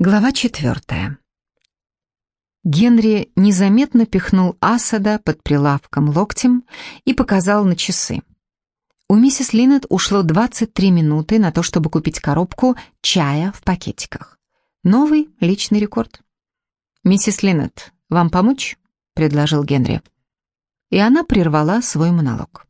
Глава четвертая. Генри незаметно пихнул Асада под прилавком локтем и показал на часы. У миссис Линнет ушло 23 минуты на то, чтобы купить коробку чая в пакетиках. Новый личный рекорд. «Миссис Линнет, вам помочь?» — предложил Генри. И она прервала свой монолог.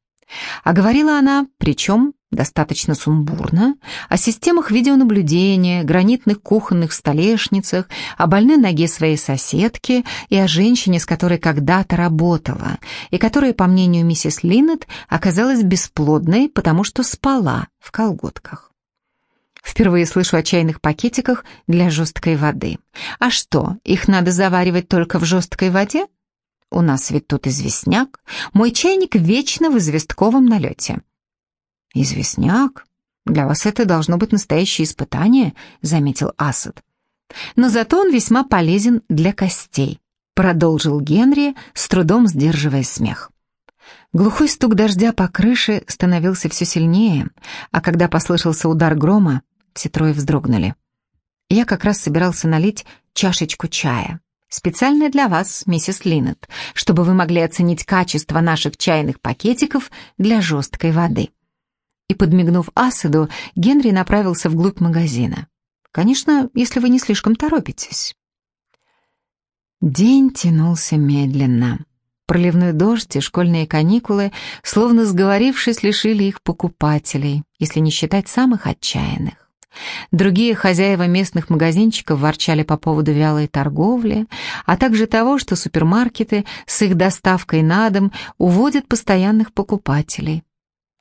А говорила она, причем достаточно сумбурно, о системах видеонаблюдения, гранитных кухонных столешницах, о больной ноге своей соседки и о женщине, с которой когда-то работала, и которая, по мнению миссис Линнет, оказалась бесплодной, потому что спала в колготках. Впервые слышу о чайных пакетиках для жесткой воды. А что, их надо заваривать только в жесткой воде? У нас ведь тут известняк. Мой чайник вечно в известковом налете. «Известняк? Для вас это должно быть настоящее испытание», — заметил Асад. «Но зато он весьма полезен для костей», — продолжил Генри, с трудом сдерживая смех. Глухой стук дождя по крыше становился все сильнее, а когда послышался удар грома, все трое вздрогнули. Я как раз собирался налить чашечку чая. Специально для вас, миссис Линнет, чтобы вы могли оценить качество наших чайных пакетиков для жесткой воды и, подмигнув Асаду, Генри направился вглубь магазина. «Конечно, если вы не слишком торопитесь». День тянулся медленно. Проливной дождь и школьные каникулы, словно сговорившись, лишили их покупателей, если не считать самых отчаянных. Другие хозяева местных магазинчиков ворчали по поводу вялой торговли, а также того, что супермаркеты с их доставкой на дом уводят постоянных покупателей.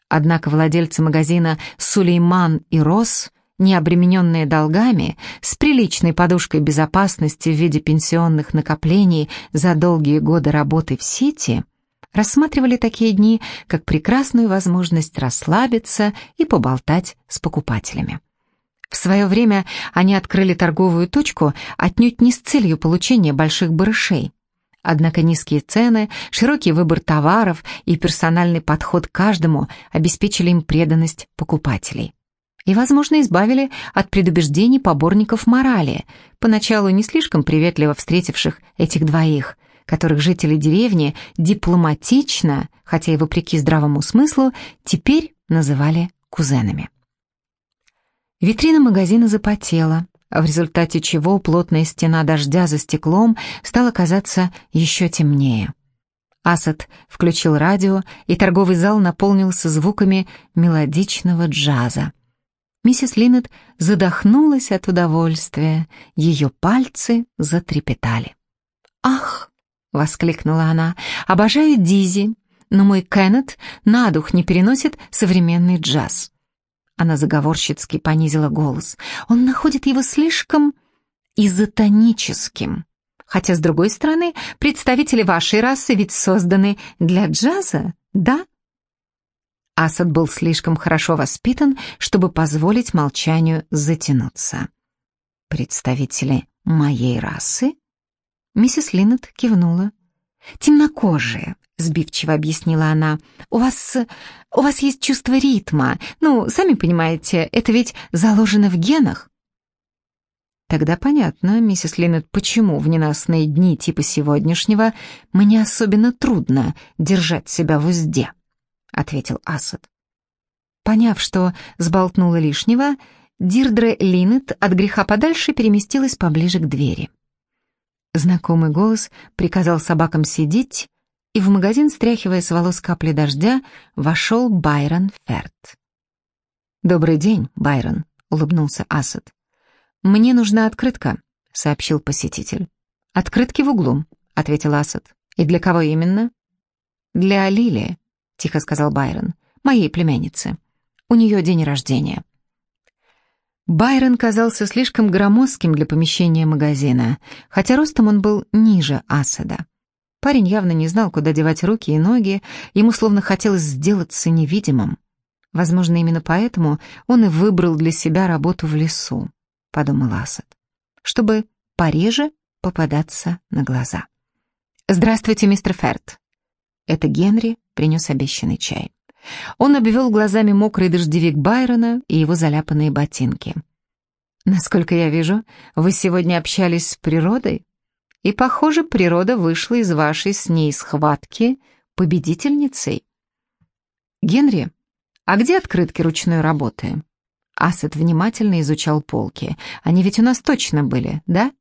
Однако владельцы магазина «Сулейман и Рос», не обремененные долгами, с приличной подушкой безопасности в виде пенсионных накоплений за долгие годы работы в Сити, рассматривали такие дни как прекрасную возможность расслабиться и поболтать с покупателями. В свое время они открыли торговую точку отнюдь не с целью получения больших барышей. Однако низкие цены, широкий выбор товаров и персональный подход к каждому обеспечили им преданность покупателей. И, возможно, избавили от предубеждений поборников морали, поначалу не слишком приветливо встретивших этих двоих, которых жители деревни дипломатично, хотя и вопреки здравому смыслу, теперь называли кузенами. Витрина магазина запотела, в результате чего плотная стена дождя за стеклом стала казаться еще темнее. Асад включил радио, и торговый зал наполнился звуками мелодичного джаза. Миссис Линнет задохнулась от удовольствия, ее пальцы затрепетали. «Ах!» — воскликнула она. «Обожаю Дизи, но мой Кеннет на дух не переносит современный джаз». Она заговорщицки понизила голос. Он находит его слишком изотоническим. Хотя, с другой стороны, представители вашей расы ведь созданы для джаза, да? Асад был слишком хорошо воспитан, чтобы позволить молчанию затянуться. «Представители моей расы?» Миссис Линнет кивнула. «Темнокожие, — сбивчиво объяснила она. «У вас... у вас есть чувство ритма. Ну, сами понимаете, это ведь заложено в генах». Тогда понятно, миссис Линнет, почему в ненастные дни типа сегодняшнего мне особенно трудно держать себя в узде, — ответил Асад. Поняв, что сболтнула лишнего, Дирдре Линнет от греха подальше переместилась поближе к двери. Знакомый голос приказал собакам сидеть, и в магазин, стряхивая с волос капли дождя, вошел Байрон Ферт. «Добрый день, Байрон», — улыбнулся Асад. «Мне нужна открытка», — сообщил посетитель. «Открытки в углу», — ответил Асад. «И для кого именно?» «Для Лили», — тихо сказал Байрон, — «моей племянницы. У нее день рождения». Байрон казался слишком громоздким для помещения магазина, хотя ростом он был ниже Асада. Парень явно не знал, куда девать руки и ноги, ему словно хотелось сделаться невидимым. Возможно, именно поэтому он и выбрал для себя работу в лесу, подумал Асад, чтобы пореже попадаться на глаза. «Здравствуйте, мистер Ферт». Это Генри принес обещанный чай. Он обвел глазами мокрый дождевик Байрона и его заляпанные ботинки. Насколько я вижу, вы сегодня общались с природой, и, похоже, природа вышла из вашей с ней схватки победительницей. Генри, а где открытки ручной работы? Асет внимательно изучал полки. Они ведь у нас точно были, да?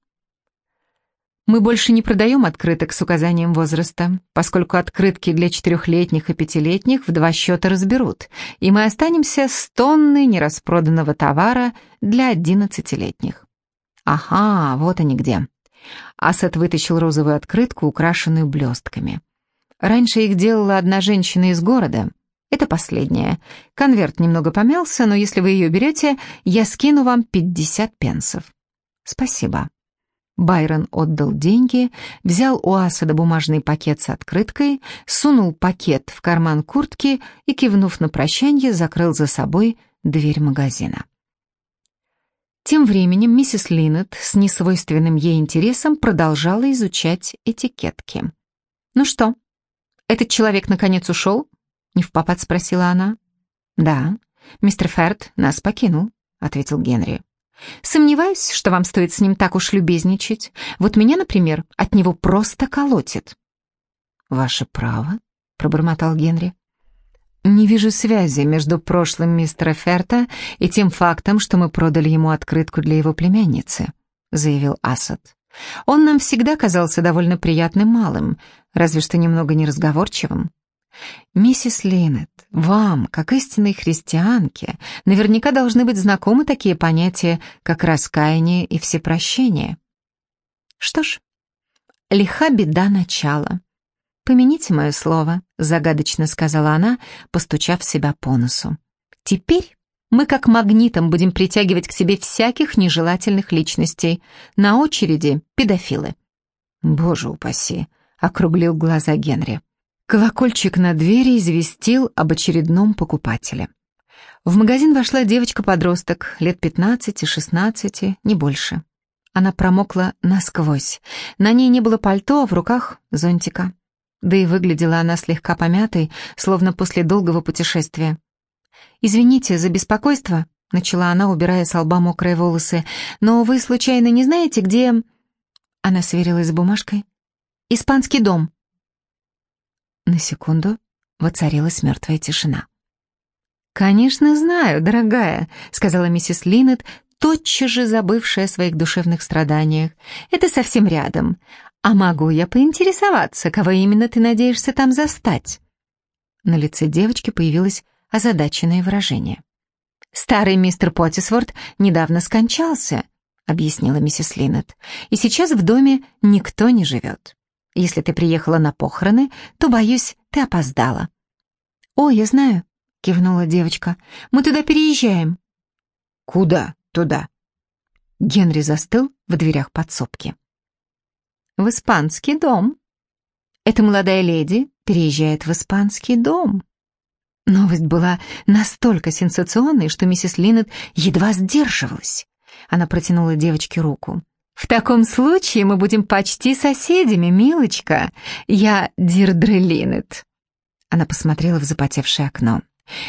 Мы больше не продаем открыток с указанием возраста, поскольку открытки для четырехлетних и пятилетних в два счета разберут, и мы останемся с тонной нераспроданного товара для одиннадцатилетних. Ага, вот они где. Асад вытащил розовую открытку, украшенную блестками. Раньше их делала одна женщина из города. Это последняя. Конверт немного помялся, но если вы ее берете, я скину вам 50 пенсов. Спасибо. Байрон отдал деньги, взял у Асада бумажный пакет с открыткой, сунул пакет в карман куртки и, кивнув на прощание, закрыл за собой дверь магазина. Тем временем миссис Линнет с несвойственным ей интересом продолжала изучать этикетки. «Ну что, этот человек наконец ушел?» — не в попад спросила она. «Да, мистер Ферд нас покинул», — ответил Генри. Сомневаюсь, что вам стоит с ним так уж любезничать. Вот меня, например, от него просто колотит». «Ваше право», — пробормотал Генри. «Не вижу связи между прошлым мистера Ферта и тем фактом, что мы продали ему открытку для его племянницы», — заявил Асад. «Он нам всегда казался довольно приятным малым, разве что немного неразговорчивым. «Миссис Линнет, вам, как истинной христианке, наверняка должны быть знакомы такие понятия, как раскаяние и всепрощение». «Что ж, лиха беда начала. Помяните мое слово», — загадочно сказала она, постучав себя по носу. «Теперь мы как магнитом будем притягивать к себе всяких нежелательных личностей. На очереди педофилы». «Боже упаси», — округлил глаза Генри. Колокольчик на двери известил об очередном покупателе. В магазин вошла девочка-подросток, лет 15-16, не больше. Она промокла насквозь. На ней не было пальто, а в руках зонтика. Да и выглядела она слегка помятой, словно после долгого путешествия. «Извините за беспокойство», — начала она, убирая с лба мокрые волосы, «но вы случайно не знаете, где...» Она сверилась с бумажкой. «Испанский дом», на секунду воцарилась мертвая тишина. «Конечно знаю, дорогая», — сказала миссис Линнет, тотчас же забывшая о своих душевных страданиях. «Это совсем рядом. А могу я поинтересоваться, кого именно ты надеешься там застать?» На лице девочки появилось озадаченное выражение. «Старый мистер Поттисворт недавно скончался», — объяснила миссис Линнет, «и сейчас в доме никто не живет. Если ты приехала на похороны, то, боюсь, ты опоздала». «О, я знаю», — кивнула девочка. «Мы туда переезжаем». «Куда туда?» Генри застыл в дверях подсобки. «В испанский дом. Эта молодая леди переезжает в испанский дом». Новость была настолько сенсационной, что миссис Линнет едва сдерживалась. Она протянула девочке руку. «В таком случае мы будем почти соседями, милочка. Я Дирдре Линнет». Она посмотрела в запотевшее окно.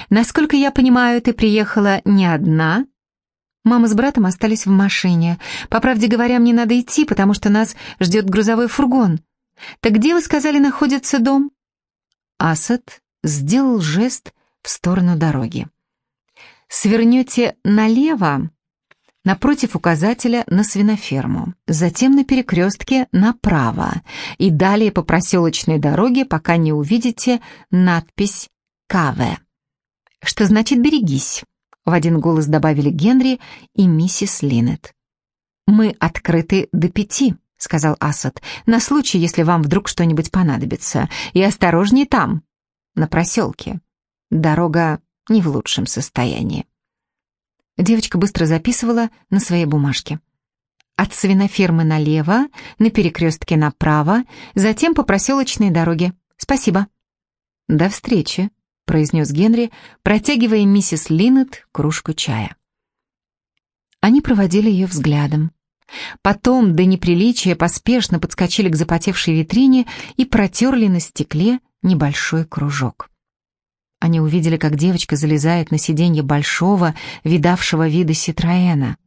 «Насколько я понимаю, ты приехала не одна?» Мама с братом остались в машине. По правде говоря, мне надо идти, потому что нас ждет грузовой фургон. Так где, вы сказали, находится дом?» Асад сделал жест в сторону дороги. «Свернете налево, напротив указателя на свиноферму, затем на перекрестке направо и далее по проселочной дороге, пока не увидите надпись «Каве». Что значит «берегись», в один голос добавили Генри и миссис Линнет. «Мы открыты до пяти», — сказал Асад, «на случай, если вам вдруг что-нибудь понадобится. И осторожнее там, на проселке. Дорога не в лучшем состоянии». Девочка быстро записывала на своей бумажке. От свинофермы налево, на перекрестке направо, затем по проселочной дороге. Спасибо. До встречи, произнес Генри, протягивая миссис Линнет кружку чая. Они проводили ее взглядом. Потом, до неприличия, поспешно подскочили к запотевшей витрине и протерли на стекле небольшой кружок. Они увидели, как девочка залезает на сиденье большого, видавшего вида Ситроэна.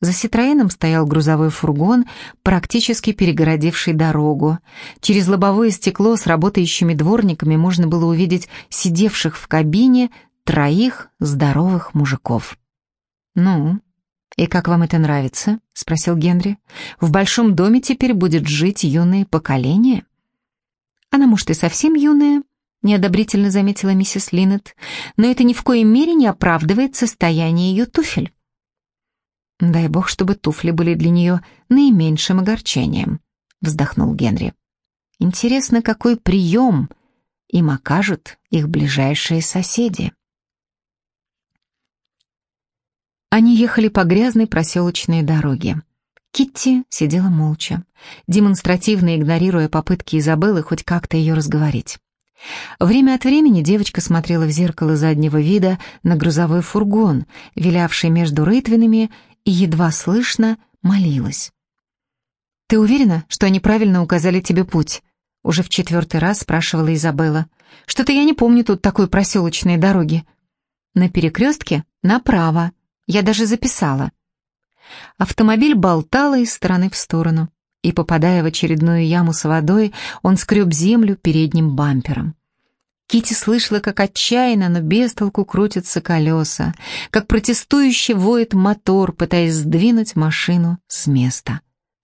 За Ситроеном стоял грузовой фургон, практически перегородивший дорогу. Через лобовое стекло с работающими дворниками можно было увидеть сидевших в кабине троих здоровых мужиков. «Ну, и как вам это нравится?» — спросил Генри. «В большом доме теперь будет жить юное поколение?» «Она, может, и совсем юная», — неодобрительно заметила миссис Линнет, «но это ни в коей мере не оправдывает состояние ее туфель». «Дай бог, чтобы туфли были для нее наименьшим огорчением», — вздохнул Генри. «Интересно, какой прием им окажут их ближайшие соседи». Они ехали по грязной проселочной дороге. Китти сидела молча, демонстративно игнорируя попытки Изабеллы хоть как-то ее разговорить. Время от времени девочка смотрела в зеркало заднего вида на грузовой фургон, вилявший между рытвинами и едва слышно молилась. «Ты уверена, что они правильно указали тебе путь?» Уже в четвертый раз спрашивала Изабелла. «Что-то я не помню тут такой проселочной дороги». «На перекрестке? Направо. Я даже записала». Автомобиль болтал из стороны в сторону, и, попадая в очередную яму с водой, он скреб землю передним бампером. Кити слышала, как отчаянно, но без толку крутятся колеса, как протестующе воет мотор, пытаясь сдвинуть машину с места.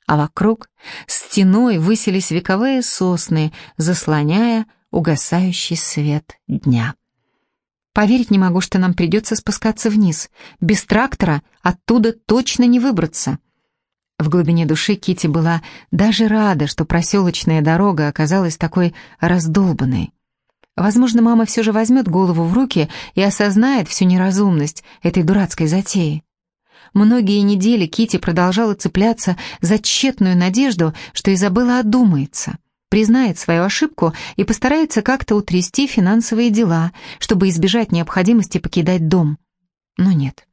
А вокруг стеной высились вековые сосны, заслоняя угасающий свет дня. Поверить не могу, что нам придется спускаться вниз. Без трактора оттуда точно не выбраться. В глубине души Кити была даже рада, что проселочная дорога оказалась такой раздолбанной. Возможно, мама все же возьмет голову в руки и осознает всю неразумность этой дурацкой затеи. Многие недели Кити продолжала цепляться за тщетную надежду, что Изабелла одумается, признает свою ошибку и постарается как-то утрясти финансовые дела, чтобы избежать необходимости покидать дом. Но нет.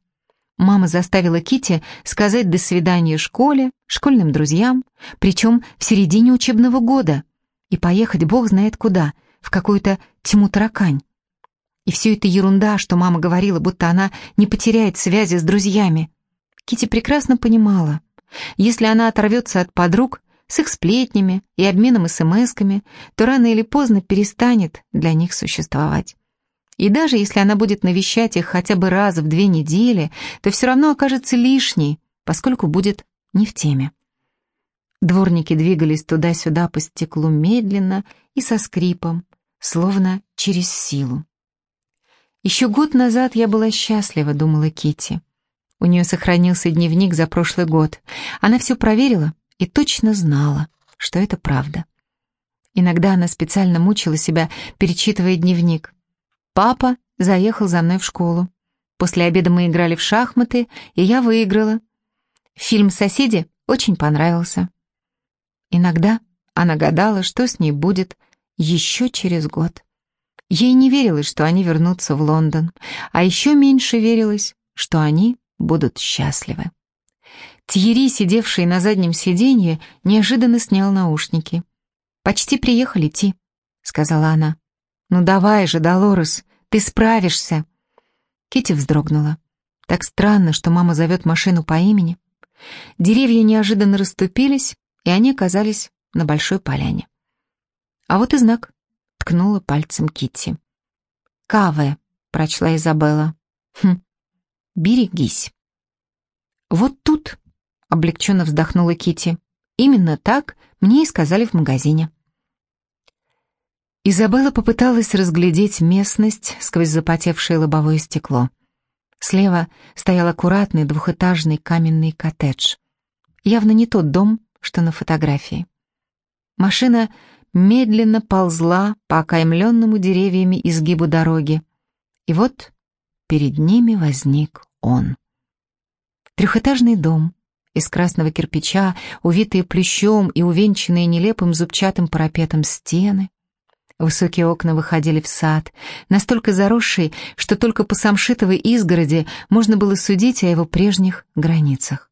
Мама заставила Кити сказать «до свидания» школе, школьным друзьям, причем в середине учебного года, и поехать бог знает куда – в какую-то тьму таракань. И все это ерунда, что мама говорила, будто она не потеряет связи с друзьями. Кити прекрасно понимала, если она оторвется от подруг с их сплетнями и обменом смс-ками, то рано или поздно перестанет для них существовать. И даже если она будет навещать их хотя бы раз в две недели, то все равно окажется лишней, поскольку будет не в теме. Дворники двигались туда-сюда по стеклу медленно и со скрипом, словно через силу. Еще год назад я была счастлива, думала Кити. У нее сохранился дневник за прошлый год. Она все проверила и точно знала, что это правда. Иногда она специально мучила себя, перечитывая дневник. Папа заехал за мной в школу. После обеда мы играли в шахматы, и я выиграла. Фильм «Соседи» очень понравился. Иногда она гадала, что с ней будет, еще через год. Ей не верилось, что они вернутся в Лондон, а еще меньше верилось, что они будут счастливы. Тьерри, сидевший на заднем сиденье, неожиданно снял наушники. «Почти приехали, Ти», — сказала она. «Ну давай же, Долорес, ты справишься». Кити вздрогнула. Так странно, что мама зовет машину по имени. Деревья неожиданно расступились, и они оказались на большой поляне. А вот и знак. Ткнула пальцем Китти. «Каве», — прочла Изабелла. «Хм, берегись». «Вот тут», — облегченно вздохнула Китти. «Именно так мне и сказали в магазине». Изабелла попыталась разглядеть местность сквозь запотевшее лобовое стекло. Слева стоял аккуратный двухэтажный каменный коттедж. Явно не тот дом, что на фотографии. Машина медленно ползла по окаймленному деревьями изгибу дороги. И вот перед ними возник он. Трехэтажный дом из красного кирпича, увитые плющом и увенчанные нелепым зубчатым парапетом стены. Высокие окна выходили в сад, настолько заросший, что только по самшитовой изгороди можно было судить о его прежних границах.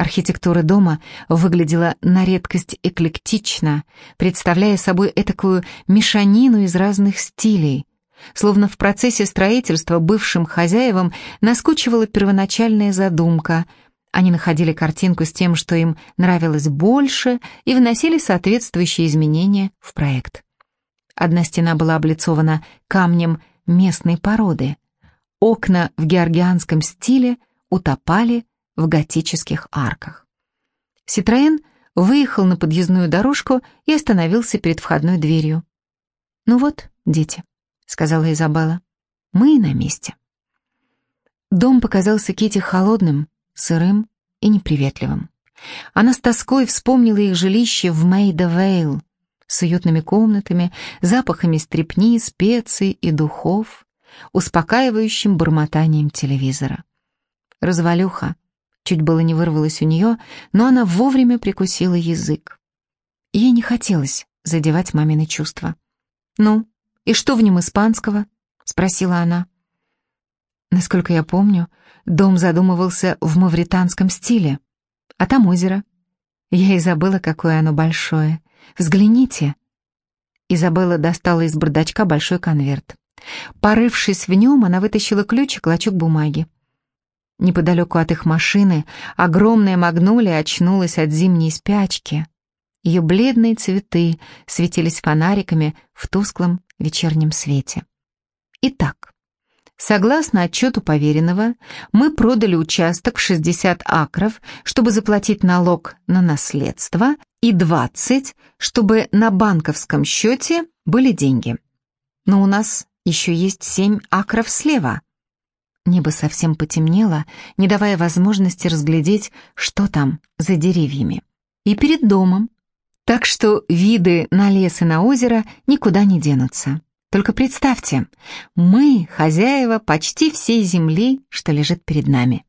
Архитектура дома выглядела на редкость эклектично, представляя собой этакую мешанину из разных стилей, словно в процессе строительства бывшим хозяевам наскучивала первоначальная задумка, Они находили картинку с тем, что им нравилось больше, и вносили соответствующие изменения в проект. Одна стена была облицована камнем местной породы. Окна в георгианском стиле утопали в готических арках. Ситроен выехал на подъездную дорожку и остановился перед входной дверью. «Ну вот, дети», — сказала Изабелла, — «мы на месте». Дом показался Кити холодным, сырым и неприветливым. Она с тоской вспомнила их жилище в Мейда-Вейл с уютными комнатами, запахами стрепни, специй и духов, успокаивающим бормотанием телевизора. Развалюха. Чуть было не вырвалось у нее, но она вовремя прикусила язык. Ей не хотелось задевать мамины чувства. «Ну, и что в нем испанского?» — спросила она. Насколько я помню, дом задумывался в мавританском стиле. А там озеро. Я и забыла, какое оно большое. Взгляните. Изабелла достала из бардачка большой конверт. Порывшись в нем, она вытащила ключ и клочок бумаги. Неподалеку от их машины огромная магнолия очнулась от зимней спячки. Ее бледные цветы светились фонариками в тусклом вечернем свете. Итак, Согласно отчету поверенного, мы продали участок в 60 акров, чтобы заплатить налог на наследство, и 20, чтобы на банковском счете были деньги. Но у нас еще есть 7 акров слева. Небо совсем потемнело, не давая возможности разглядеть, что там за деревьями. И перед домом. Так что виды на лес и на озеро никуда не денутся. Только представьте, мы хозяева почти всей земли, что лежит перед нами.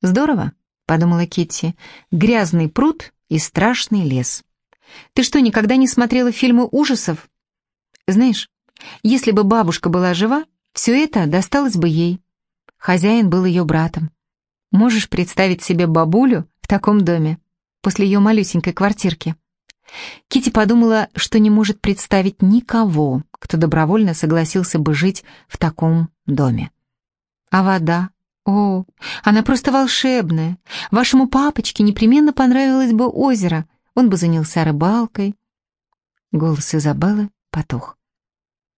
Здорово, подумала Китти. Грязный пруд и страшный лес. Ты что, никогда не смотрела фильмы ужасов? Знаешь, если бы бабушка была жива, все это досталось бы ей. Хозяин был ее братом. Можешь представить себе бабулю в таком доме, после ее малюсенькой квартирки? Кити подумала, что не может представить никого, кто добровольно согласился бы жить в таком доме. А вода? О, она просто волшебная. Вашему папочке непременно понравилось бы озеро. Он бы занялся рыбалкой. Голос Изабеллы потух.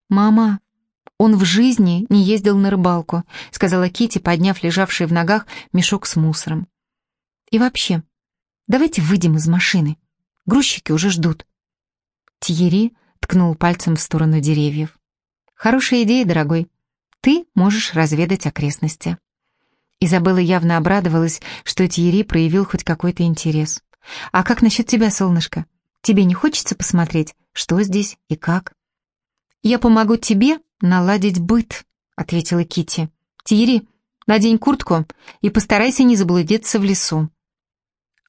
«Мама, он в жизни не ездил на рыбалку», сказала Кити, подняв лежавший в ногах мешок с мусором. «И вообще, давайте выйдем из машины. Грузчики уже ждут». Тьерри ткнул пальцем в сторону деревьев. «Хорошая идея, дорогой. Ты можешь разведать окрестности». Изабелла явно обрадовалась, что Тьерри проявил хоть какой-то интерес. «А как насчет тебя, солнышко? Тебе не хочется посмотреть, что здесь и как?» «Я помогу тебе наладить быт», — ответила Кити. «Тьерри, надень куртку и постарайся не заблудиться в лесу».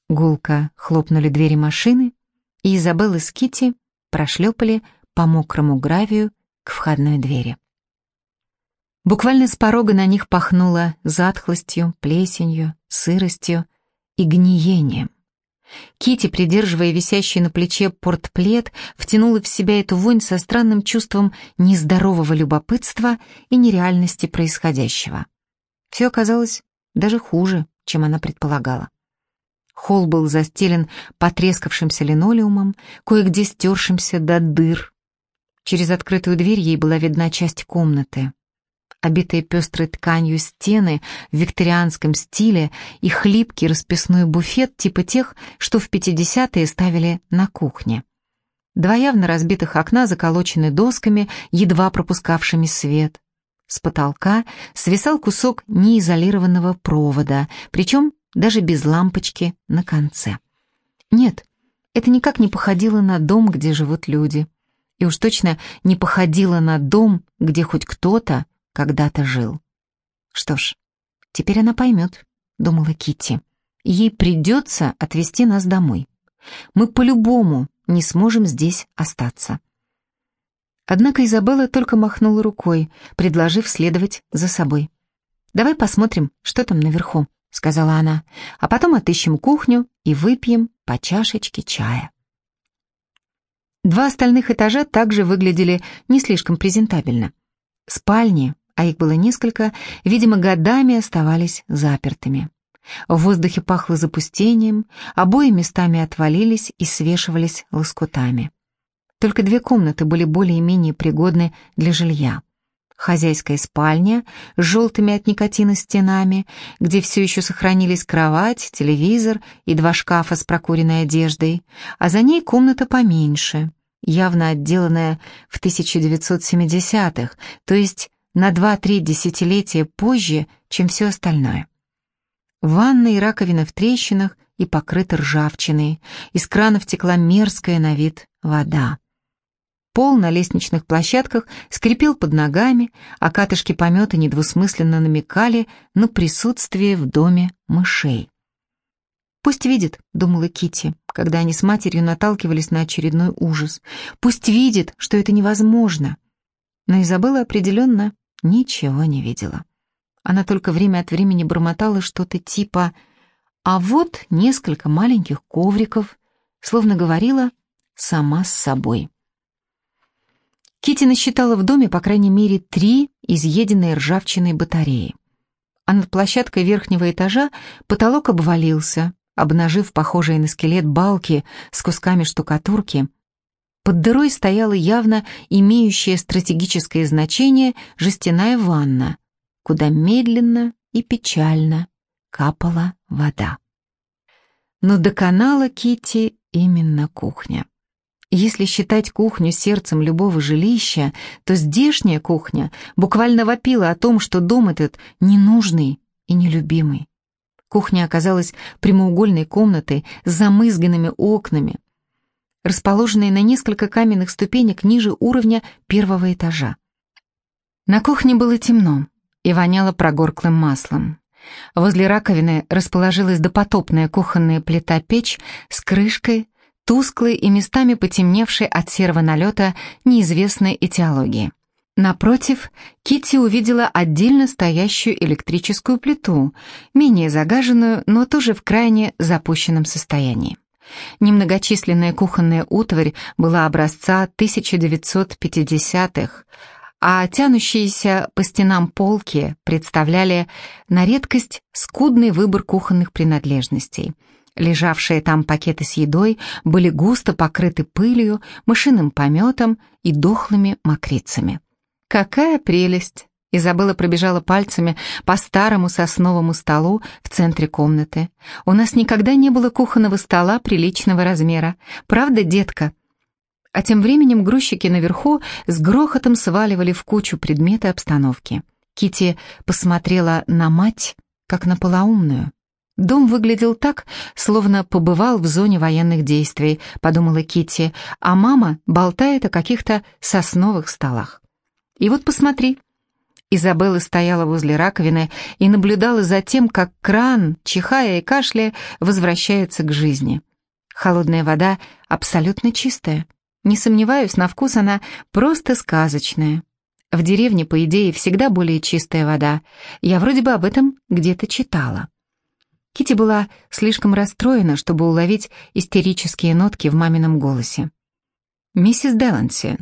Гулко хлопнули двери машины, и Изабелла с Кити прошлепали по мокрому гравию к входной двери. Буквально с порога на них пахнуло затхлостью, плесенью, сыростью и гниением. Кити, придерживая висящий на плече портплет, втянула в себя эту вонь со странным чувством нездорового любопытства и нереальности происходящего. Все оказалось даже хуже, чем она предполагала. Холл был застелен потрескавшимся линолеумом, кое-где стершимся до дыр. Через открытую дверь ей была видна часть комнаты. Обитые пестрой тканью стены в викторианском стиле и хлипкий расписной буфет типа тех, что в 50-е ставили на кухне. Два явно разбитых окна заколочены досками, едва пропускавшими свет. С потолка свисал кусок неизолированного провода, причем даже без лампочки на конце. Нет, это никак не походило на дом, где живут люди. И уж точно не походило на дом, где хоть кто-то когда-то жил. Что ж, теперь она поймет, думала Китти. Ей придется отвезти нас домой. Мы по-любому не сможем здесь остаться. Однако Изабелла только махнула рукой, предложив следовать за собой. «Давай посмотрим, что там наверху», — сказала она, «а потом отыщем кухню и выпьем по чашечке чая». Два остальных этажа также выглядели не слишком презентабельно. Спальни, а их было несколько, видимо, годами оставались запертыми. В воздухе пахло запустением, обои местами отвалились и свешивались лоскутами. Только две комнаты были более-менее пригодны для жилья. Хозяйская спальня с желтыми от никотина стенами, где все еще сохранились кровать, телевизор и два шкафа с прокуренной одеждой, а за ней комната поменьше, явно отделанная в 1970-х, то есть на 2-3 десятилетия позже, чем все остальное. Ванна и раковина в трещинах и покрыта ржавчиной, из кранов текла мерзкая на вид вода. Пол на лестничных площадках скрипел под ногами, а катышки помета недвусмысленно намекали на присутствие в доме мышей. «Пусть видит», — думала Кити, когда они с матерью наталкивались на очередной ужас. «Пусть видит, что это невозможно». Но Изабелла определенно ничего не видела. Она только время от времени бормотала что-то типа «А вот несколько маленьких ковриков», словно говорила сама с собой. Кити насчитала в доме по крайней мере три изъеденные ржавчиной батареи. А над площадкой верхнего этажа потолок обвалился, обнажив похожие на скелет балки с кусками штукатурки. Под дырой стояла явно имеющая стратегическое значение жестяная ванна, куда медленно и печально капала вода. Но доконала Кити именно кухня. Если считать кухню сердцем любого жилища, то здешняя кухня буквально вопила о том, что дом этот ненужный и нелюбимый. Кухня оказалась прямоугольной комнатой с замызганными окнами, расположенной на несколько каменных ступенек ниже уровня первого этажа. На кухне было темно и воняло прогорклым маслом. Возле раковины расположилась допотопная кухонная плита-печь с крышкой, тусклый и местами потемневший от серого налета неизвестной этиологии. Напротив, Кити увидела отдельно стоящую электрическую плиту, менее загаженную, но тоже в крайне запущенном состоянии. Немногочисленная кухонная утварь была образца 1950-х, а тянущиеся по стенам полки представляли на редкость скудный выбор кухонных принадлежностей – Лежавшие там пакеты с едой были густо покрыты пылью, мышиным пометом и дохлыми мокрицами. «Какая прелесть!» Изабелла пробежала пальцами по старому сосновому столу в центре комнаты. «У нас никогда не было кухонного стола приличного размера. Правда, детка?» А тем временем грузчики наверху с грохотом сваливали в кучу предметы обстановки. Кити посмотрела на мать, как на полоумную. Дом выглядел так, словно побывал в зоне военных действий, подумала Китти, а мама болтает о каких-то сосновых столах. И вот посмотри. Изабелла стояла возле раковины и наблюдала за тем, как кран, чихая и кашляя, возвращается к жизни. Холодная вода абсолютно чистая. Не сомневаюсь, на вкус она просто сказочная. В деревне, по идее, всегда более чистая вода. Я вроде бы об этом где-то читала. Кити была слишком расстроена, чтобы уловить истерические нотки в мамином голосе. «Миссис Деланси».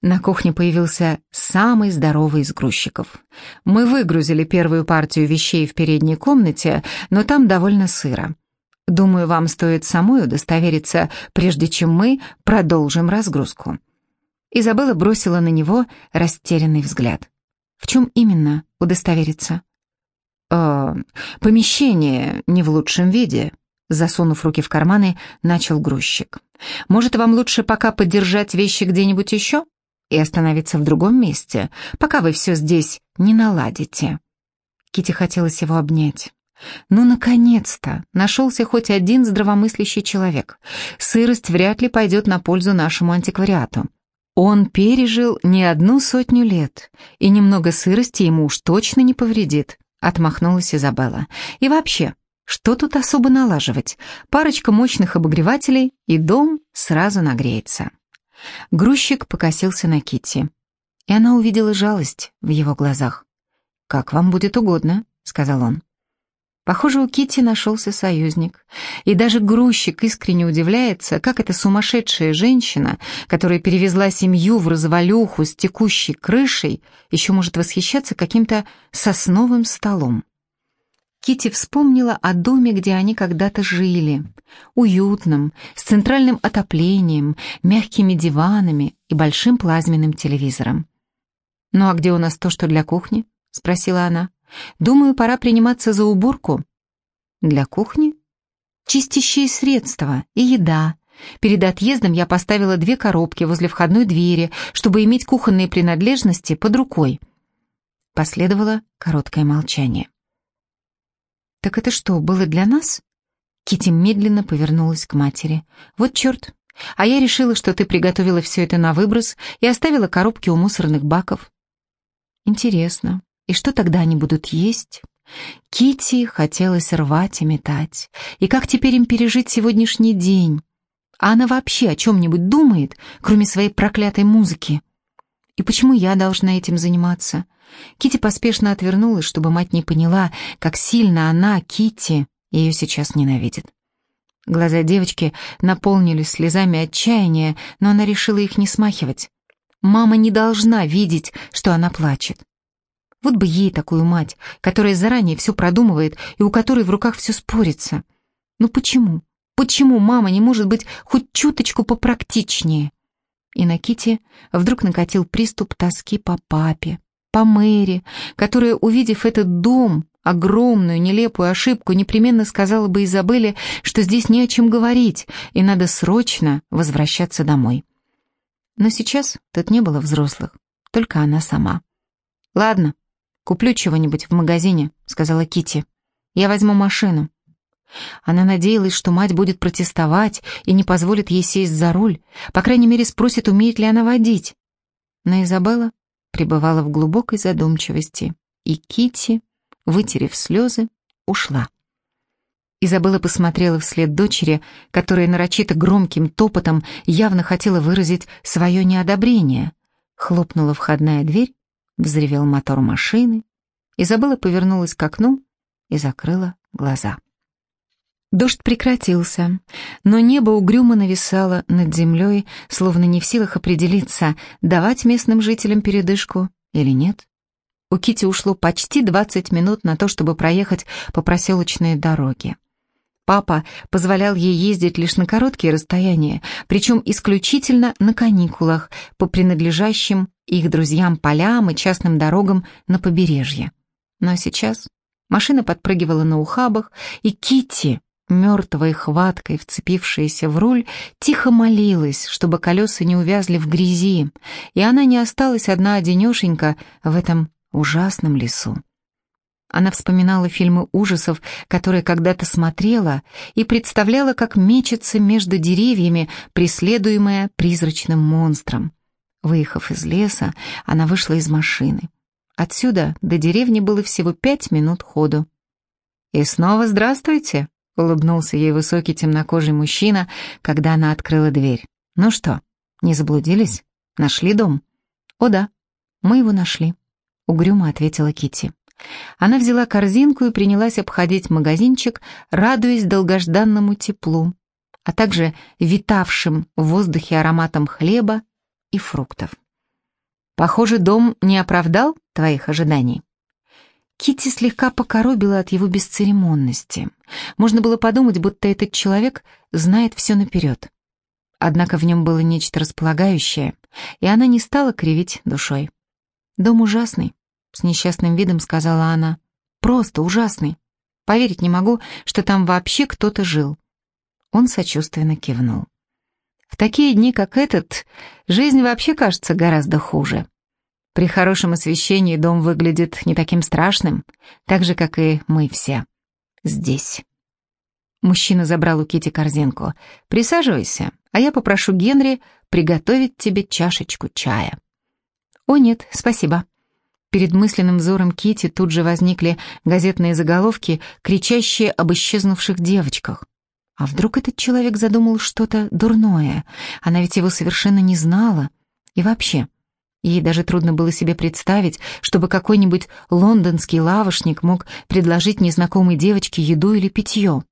На кухне появился самый здоровый из грузчиков. «Мы выгрузили первую партию вещей в передней комнате, но там довольно сыро. Думаю, вам стоит самой удостовериться, прежде чем мы продолжим разгрузку». Изабелла бросила на него растерянный взгляд. «В чем именно удостовериться?» «Э, помещение не в лучшем виде», — засунув руки в карманы, начал грузчик. «Может, вам лучше пока подержать вещи где-нибудь еще и остановиться в другом месте, пока вы все здесь не наладите?» Кити хотелось его обнять. Ну, наконец-то, нашелся хоть один здравомыслящий человек. Сырость вряд ли пойдет на пользу нашему антиквариату. Он пережил не одну сотню лет, и немного сырости ему уж точно не повредит. Отмахнулась Изабелла. И вообще, что тут особо налаживать? Парочка мощных обогревателей, и дом сразу нагреется. Грузчик покосился на Китти, и она увидела жалость в его глазах. «Как вам будет угодно», — сказал он. Похоже, у Кити нашелся союзник. И даже грузчик искренне удивляется, как эта сумасшедшая женщина, которая перевезла семью в развалюху с текущей крышей, еще может восхищаться каким-то сосновым столом. Кити вспомнила о доме, где они когда-то жили. Уютном, с центральным отоплением, мягкими диванами и большим плазменным телевизором. «Ну а где у нас то, что для кухни?» — спросила она. «Думаю, пора приниматься за уборку». «Для кухни?» «Чистящие средства и еда. Перед отъездом я поставила две коробки возле входной двери, чтобы иметь кухонные принадлежности под рукой». Последовало короткое молчание. «Так это что, было для нас?» Кити медленно повернулась к матери. «Вот черт! А я решила, что ты приготовила все это на выброс и оставила коробки у мусорных баков». «Интересно, и что тогда они будут есть?» Кити хотелось рвать и метать. И как теперь им пережить сегодняшний день? А она вообще о чем-нибудь думает, кроме своей проклятой музыки? И почему я должна этим заниматься? Кити поспешно отвернулась, чтобы мать не поняла, как сильно она, Кити, ее сейчас ненавидит. Глаза девочки наполнились слезами отчаяния, но она решила их не смахивать. Мама не должна видеть, что она плачет. Вот бы ей такую мать, которая заранее все продумывает и у которой в руках все спорится. Ну почему? Почему мама не может быть хоть чуточку попрактичнее? И на Кити вдруг накатил приступ тоски по папе, по Мэри, которая, увидев этот дом, огромную нелепую ошибку, непременно сказала бы Изабелле, что здесь не о чем говорить, и надо срочно возвращаться домой. Но сейчас тут не было взрослых, только она сама. «Ладно, куплю чего-нибудь в магазине», — сказала Кити. «Я возьму машину». Она надеялась, что мать будет протестовать и не позволит ей сесть за руль, по крайней мере спросит, умеет ли она водить. Но Изабелла пребывала в глубокой задумчивости, и Кити, вытерев слезы, ушла. Изабелла посмотрела вслед дочери, которая нарочито громким топотом явно хотела выразить свое неодобрение. Хлопнула входная дверь, взревел мотор машины. Изабелла повернулась к окну и закрыла глаза. Дождь прекратился, но небо угрюмо нависало над землей, словно не в силах определиться, давать местным жителям передышку или нет. У Кити ушло почти 20 минут на то, чтобы проехать по проселочной дороге. Папа позволял ей ездить лишь на короткие расстояния, причем исключительно на каникулах, по принадлежащим их друзьям полям и частным дорогам на побережье. Но сейчас машина подпрыгивала на ухабах, и Кити мертвой хваткой вцепившаяся в руль, тихо молилась, чтобы колеса не увязли в грязи, и она не осталась одна-одинешенька в этом ужасном лесу. Она вспоминала фильмы ужасов, которые когда-то смотрела, и представляла, как мечется между деревьями, преследуемая призрачным монстром. Выехав из леса, она вышла из машины. Отсюда до деревни было всего пять минут ходу. «И снова здравствуйте!» — улыбнулся ей высокий темнокожий мужчина, когда она открыла дверь. «Ну что, не заблудились? Нашли дом?» «О да, мы его нашли», — угрюмо ответила Кити. Она взяла корзинку и принялась обходить магазинчик, радуясь долгожданному теплу, а также витавшим в воздухе ароматом хлеба и фруктов. «Похоже, дом не оправдал твоих ожиданий?» Кити слегка покоробила от его бесцеремонности. Можно было подумать, будто этот человек знает все наперед. Однако в нем было нечто располагающее, и она не стала кривить душой. «Дом ужасный», — с несчастным видом сказала она. «Просто ужасный. Поверить не могу, что там вообще кто-то жил». Он сочувственно кивнул. «В такие дни, как этот, жизнь вообще кажется гораздо хуже. При хорошем освещении дом выглядит не таким страшным, так же, как и мы все. Здесь. Мужчина забрал у Кити корзинку. «Присаживайся, а я попрошу Генри приготовить тебе чашечку чая». «О нет, спасибо». Перед мысленным взором Кити тут же возникли газетные заголовки, кричащие об исчезнувших девочках. А вдруг этот человек задумал что-то дурное? Она ведь его совершенно не знала. И вообще, Ей даже трудно было себе представить, чтобы какой-нибудь лондонский лавошник мог предложить незнакомой девочке еду или питье.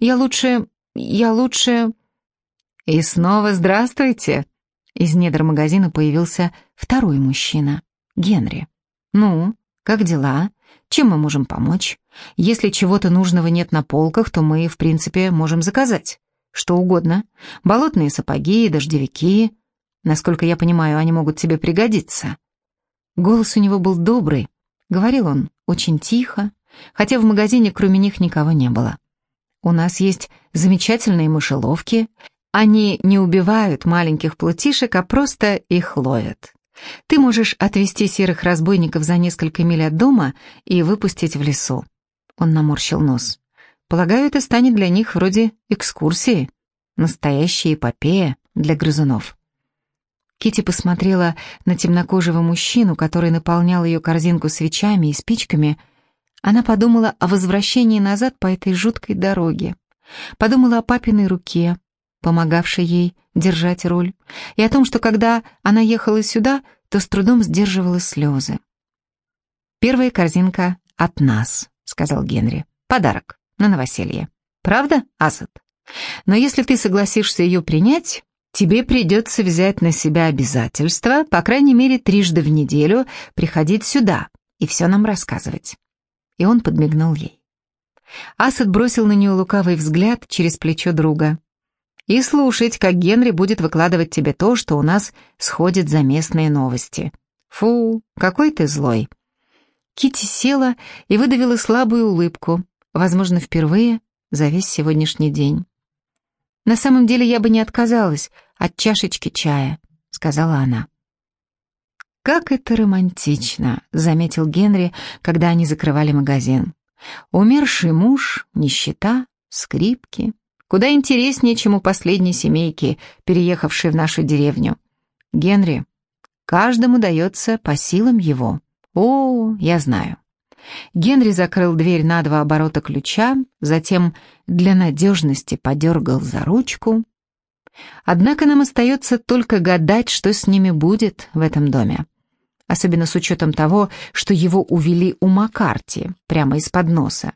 «Я лучше... я лучше...» «И снова здравствуйте!» Из недр магазина появился второй мужчина, Генри. «Ну, как дела?» Чем мы можем помочь? Если чего-то нужного нет на полках, то мы, в принципе, можем заказать. Что угодно. Болотные сапоги, дождевики. Насколько я понимаю, они могут тебе пригодиться. Голос у него был добрый. Говорил он очень тихо, хотя в магазине кроме них никого не было. У нас есть замечательные мышеловки. Они не убивают маленьких плутишек, а просто их ловят. Ты можешь отвезти серых разбойников за несколько миль от дома и выпустить в лесу. Он наморщил нос. Полагаю, это станет для них вроде экскурсии. Настоящая эпопея для грызунов. Кити посмотрела на темнокожего мужчину, который наполнял ее корзинку свечами и спичками, она подумала о возвращении назад по этой жуткой дороге. Подумала о папиной руке, помогавшей ей держать руль, и о том, что когда она ехала сюда, то с трудом сдерживала слезы. «Первая корзинка от нас», — сказал Генри. «Подарок на новоселье. Правда, Асад? Но если ты согласишься ее принять, тебе придется взять на себя обязательство, по крайней мере, трижды в неделю приходить сюда и все нам рассказывать и он подмигнул ей. Асад бросил на нее лукавый взгляд через плечо друга. «И слушать, как Генри будет выкладывать тебе то, что у нас сходит за местные новости. Фу, какой ты злой!» Кити села и выдавила слабую улыбку, возможно, впервые за весь сегодняшний день. «На самом деле я бы не отказалась от чашечки чая», — сказала она. «Как это романтично», — заметил Генри, когда они закрывали магазин. «Умерший муж, нищета, скрипки. Куда интереснее, чем у последней семейки, переехавшей в нашу деревню. Генри, каждому дается по силам его. О, я знаю». Генри закрыл дверь на два оборота ключа, затем для надежности подергал за ручку. Однако нам остается только гадать, что с ними будет в этом доме особенно с учетом того, что его увели у Маккарти, прямо из-под носа.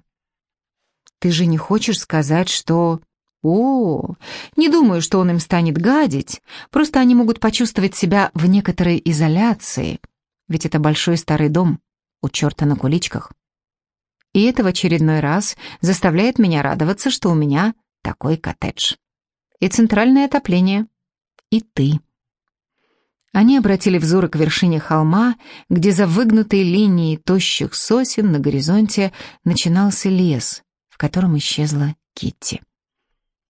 «Ты же не хочешь сказать, что...» «О, не думаю, что он им станет гадить, просто они могут почувствовать себя в некоторой изоляции, ведь это большой старый дом у черта на куличках. И это в очередной раз заставляет меня радоваться, что у меня такой коттедж. И центральное отопление. И ты». Они обратили взоры к вершине холма, где за выгнутой линией тощих сосен на горизонте начинался лес, в котором исчезла Китти.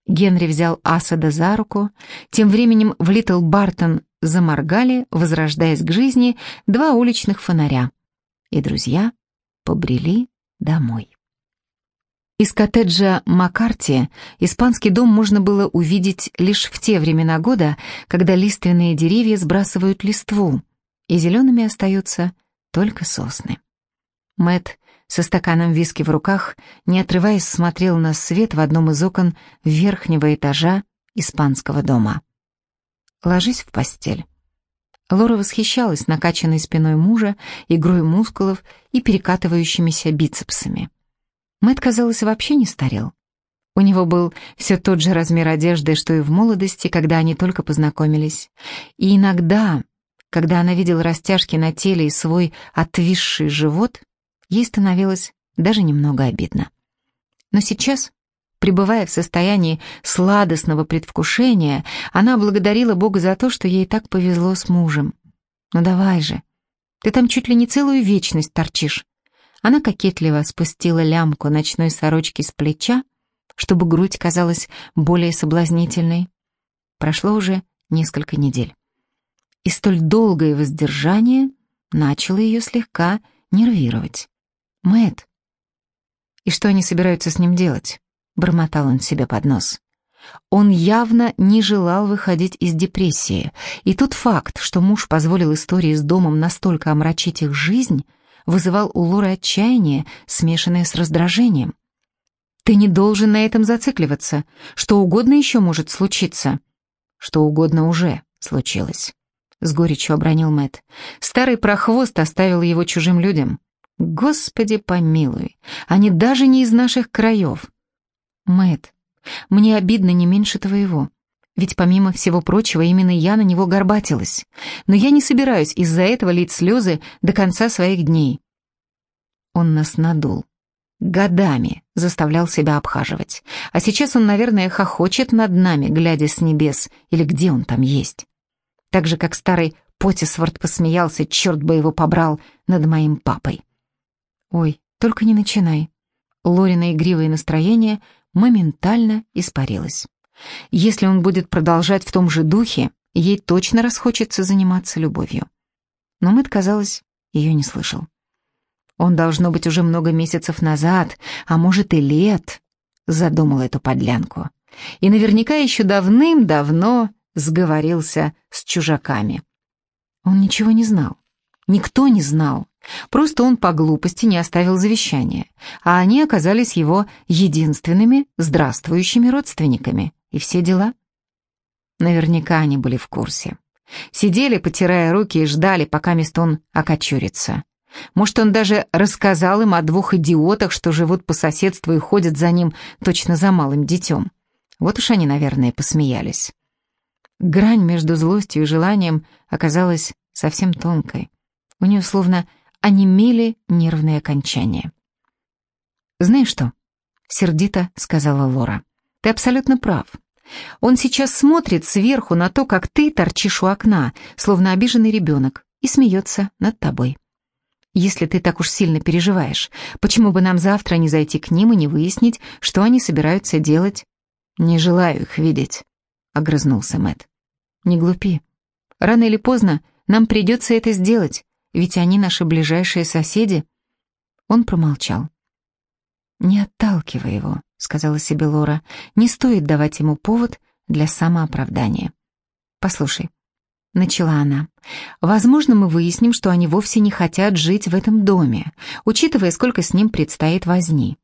Генри взял Асада за руку, тем временем в Литл Бартон заморгали, возрождаясь к жизни, два уличных фонаря, и друзья побрели домой. Из коттеджа Маккарти испанский дом можно было увидеть лишь в те времена года, когда лиственные деревья сбрасывают листву, и зелеными остаются только сосны. Мэт со стаканом виски в руках, не отрываясь, смотрел на свет в одном из окон верхнего этажа испанского дома. «Ложись в постель». Лора восхищалась накачанной спиной мужа, игрой мускулов и перекатывающимися бицепсами. Мэтт, казалось, вообще не старел. У него был все тот же размер одежды, что и в молодости, когда они только познакомились. И иногда, когда она видела растяжки на теле и свой отвисший живот, ей становилось даже немного обидно. Но сейчас, пребывая в состоянии сладостного предвкушения, она благодарила Бога за то, что ей так повезло с мужем. «Ну давай же, ты там чуть ли не целую вечность торчишь. Она кокетливо спустила лямку ночной сорочки с плеча, чтобы грудь казалась более соблазнительной. Прошло уже несколько недель. И столь долгое воздержание начало ее слегка нервировать. Мэт. И что они собираются с ним делать? Бормотал он себе под нос. Он явно не желал выходить из депрессии, и тот факт, что муж позволил истории с домом настолько омрачить их жизнь, вызывал у Лоры отчаяние, смешанное с раздражением. «Ты не должен на этом зацикливаться. Что угодно еще может случиться». «Что угодно уже случилось», — с горечью обронил Мэт. Старый прохвост оставил его чужим людям. «Господи помилуй, они даже не из наших краев». Мэт, мне обидно не меньше твоего. Ведь помимо всего прочего, именно я на него горбатилась. Но я не собираюсь из-за этого лить слезы до конца своих дней. Он нас надул. Годами заставлял себя обхаживать. А сейчас он, наверное, хохочет над нами, глядя с небес, или где он там есть. Так же, как старый Потисворт посмеялся, черт бы его побрал, над моим папой. Ой, только не начинай. Лорина игривое настроение моментально испарилось. Если он будет продолжать в том же духе, ей точно расхочется заниматься любовью. Но Мэтт, казалось, ее не слышал. Он, должно быть, уже много месяцев назад, а может и лет, задумал эту подлянку. И наверняка еще давным-давно сговорился с чужаками. Он ничего не знал. Никто не знал. Просто он по глупости не оставил завещания, а они оказались его единственными здравствующими родственниками. И все дела. Наверняка они были в курсе. Сидели, потирая руки, и ждали, пока Мистон окочурится. Может, он даже рассказал им о двух идиотах, что живут по соседству и ходят за ним точно за малым детем. Вот уж они, наверное, посмеялись. Грань между злостью и желанием оказалась совсем тонкой. У нее словно онемели нервные окончания. «Знаешь что?» — сердито сказала Лора. «Ты абсолютно прав. Он сейчас смотрит сверху на то, как ты торчишь у окна, словно обиженный ребенок, и смеется над тобой. Если ты так уж сильно переживаешь, почему бы нам завтра не зайти к ним и не выяснить, что они собираются делать? Не желаю их видеть, огрызнулся Мэт. Не глупи. Рано или поздно нам придется это сделать, ведь они наши ближайшие соседи. Он промолчал. Не отталкивай его, сказала себе Лора. Не стоит давать ему повод для самооправдания. Послушай, начала она. «Возможно, мы выясним, что они вовсе не хотят жить в этом доме, учитывая, сколько с ним предстоит возни.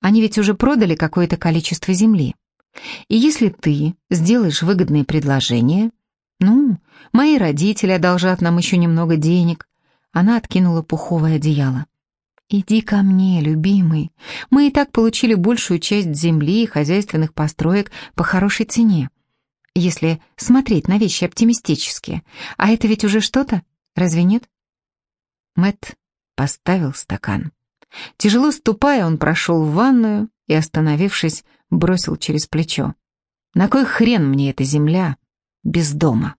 Они ведь уже продали какое-то количество земли. И если ты сделаешь выгодные предложения, ну, мои родители одолжат нам еще немного денег». Она откинула пуховое одеяло. «Иди ко мне, любимый. Мы и так получили большую часть земли и хозяйственных построек по хорошей цене если смотреть на вещи оптимистически. А это ведь уже что-то, разве нет? Мэт поставил стакан. Тяжело ступая, он прошел в ванную и, остановившись, бросил через плечо. «На кой хрен мне эта земля без дома?»